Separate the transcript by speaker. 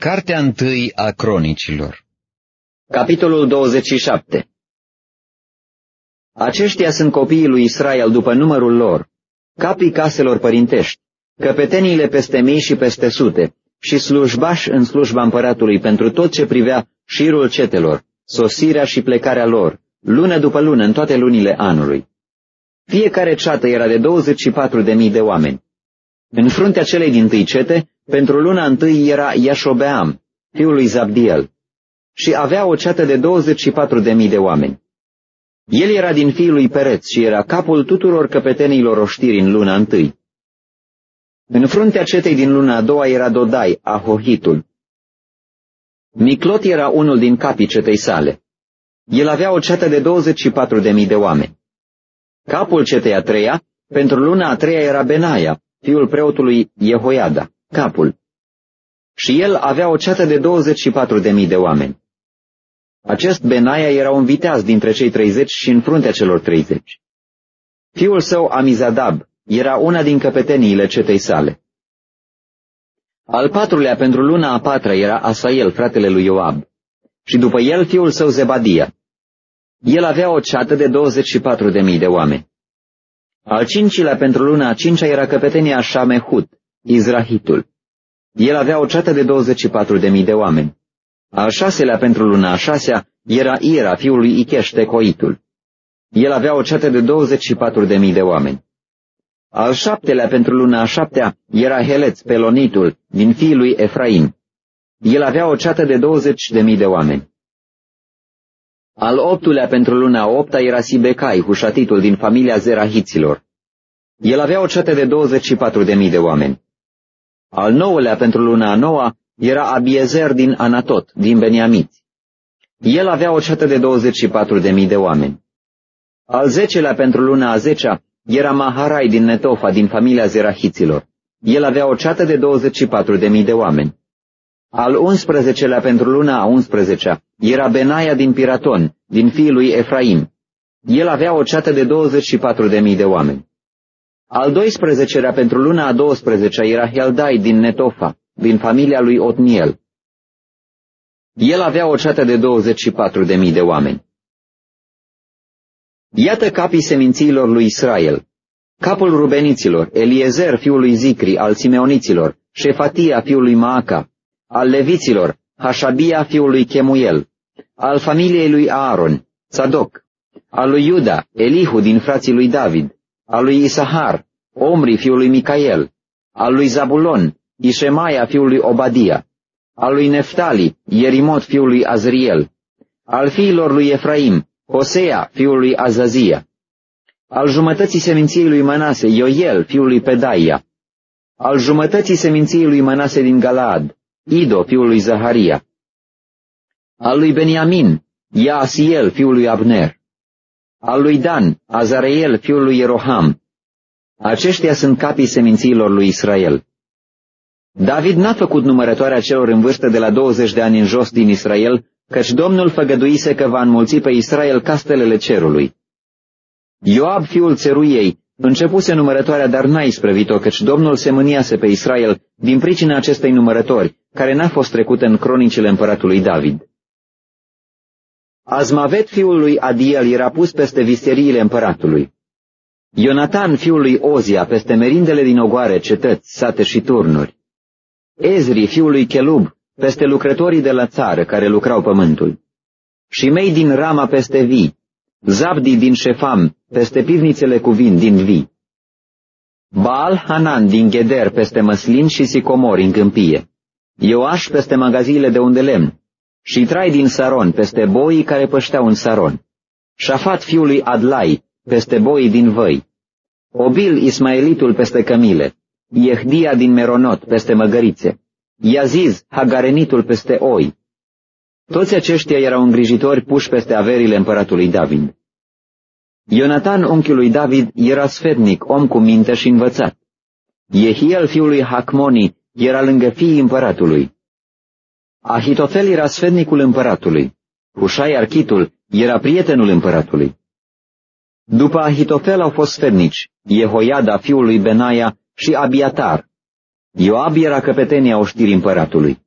Speaker 1: Cartea întâi a cronicilor
Speaker 2: Capitolul 27 Aceștia sunt copiii lui Israel după numărul lor, capii caselor părintești, căpeteniile peste mii și peste sute, și slujbași în slujba împăratului pentru tot ce privea șirul cetelor, sosirea și plecarea lor, lună după lună în toate lunile anului. Fiecare ceată era de 24.000 de oameni. În fruntea celei din tâi cete, pentru luna întâi era Iașobeam, fiul lui Zabdiel, și avea o ceată de 24.000 de oameni. El era din fiul lui Pereț și era capul tuturor căpetenilor oștiri în luna întâi. În fruntea cetei din luna a doua era Dodai, Ahohitul. Miclot era unul din capii cetei sale. El avea o ceată de 24.000 de oameni. Capul cetei a treia, pentru luna a treia era Benaia, fiul preotului Jehoiada capul. Și el avea o ceată de 24.000 de oameni. Acest Benaia era un viteaz dintre cei 30 și în fruntea celor 30. Fiul său, Amizadab, era una din căpeteniile cetei sale. Al patrulea pentru luna a patra era Asael, fratele lui Ioab, și după el fiul său Zebadia. El avea o ceată de 24.000 de oameni. Al cincilea pentru luna a cincea era căpetenia Shamehut, Izrahitul. El avea o ceată de 24.000 de oameni. Al șaselea pentru luna a șasea era Ira, fiul lui Icheș, Tecoitul. El avea o ceată de 24.000 de oameni. Al șaptelea pentru luna a șaptea era Heleț, Pelonitul, din fiul lui Efraim. El avea o ceată de 20.000 de oameni. Al optulea pentru luna a opta era Sibecai, hușatitul din familia Zerahiților. El avea o ceată de 24.000 de oameni. Al nouălea pentru luna a noua era Abiezer din Anatot, din Beniamiți. El avea o ceată de 24.000 de oameni. Al zecelea pentru luna a zecea era Maharai din Netofa, din familia Zerahiților. El avea o ceată de 24.000 de oameni. Al unsprezecelea pentru luna a unsprezecea era Benaia din Piraton, din fiul lui Efraim. El avea o ceată de 24.000 de oameni. Al 12-lea pentru luna a 12-a era Heldai din Netofa, din familia lui Otniel. El avea o ceată de 24.000 de oameni. Iată capii semințiilor lui Israel. Capul rubeniților, Eliezer fiul lui Zicri, al simeoniților, Șefatia fiul lui Maaca, al leviților, Hașabia fiul lui Chemuel, al familiei lui Aaron, Sadoc, al lui Iuda, Elihu din frații lui David, al lui Isahar, Omri fiul lui Micael, al lui Zabulon, Ișemaia fiul lui Obadia, al lui Neftali, Ierimot fiul lui Azriel, al fiilor lui Efraim, Hosea fiul lui Azazia, al jumătății seminției lui Manase, Ioel fiul lui Pedaia, al jumătății seminției lui Manase din Galaad, Ido fiul lui Zaharia, al lui Beniamin, Yaasiel fiul lui Abner, al lui Dan, Azareel fiul lui Ieroham, aceștia sunt capii semințiilor lui Israel. David n-a făcut numărătoarea celor în vârstă de la 20 de ani în jos din Israel, căci Domnul făgăduise că va înmulți pe Israel castelele cerului. Ioab, fiul țeruiei, începuse numărătoarea, dar n-a isprăvit-o, căci Domnul se mâniase pe Israel din pricina acestei numărători, care n-a fost trecută în cronicile împăratului David. Azmavet, fiul lui Adiel, era pus peste visteriile împăratului. Ionatan, fiul lui Ozia, peste merindele din ogoare, cetăți, sate și turnuri. Ezri, fiul lui Chelub, peste lucrătorii de la țară care lucrau pământul. Și mei din Rama peste vii, Zabdi din Șefam, peste pivnițele cu vin din vii. Baal Hanan din Gheder peste măslin și sicomori în câmpie. Ioaș peste magaziile de unde lemn. Și Trai din Saron peste boii care pășteau în Saron. Șafat fiului Adlai peste boii din văi. Obil Ismaelitul peste cămile, Iehdia din Meronot peste măgărițe, Iaziz Hagarenitul peste oi. Toți aceștia erau îngrijitori puși peste averile împăratului David. Ionatan, unchiul lui David, era sfetnic, om cu minte și învățat. Jehiel, fiul lui Hacmoni, era lângă fiii împăratului. Ahitofel era sfetnicul împăratului. Hușai Architul era prietenul împăratului. După Ahitofel au fost sfernici, Jehoiada, fiul lui Benaia, și Abiatar. Ioab era căpetenia oștirii împăratului.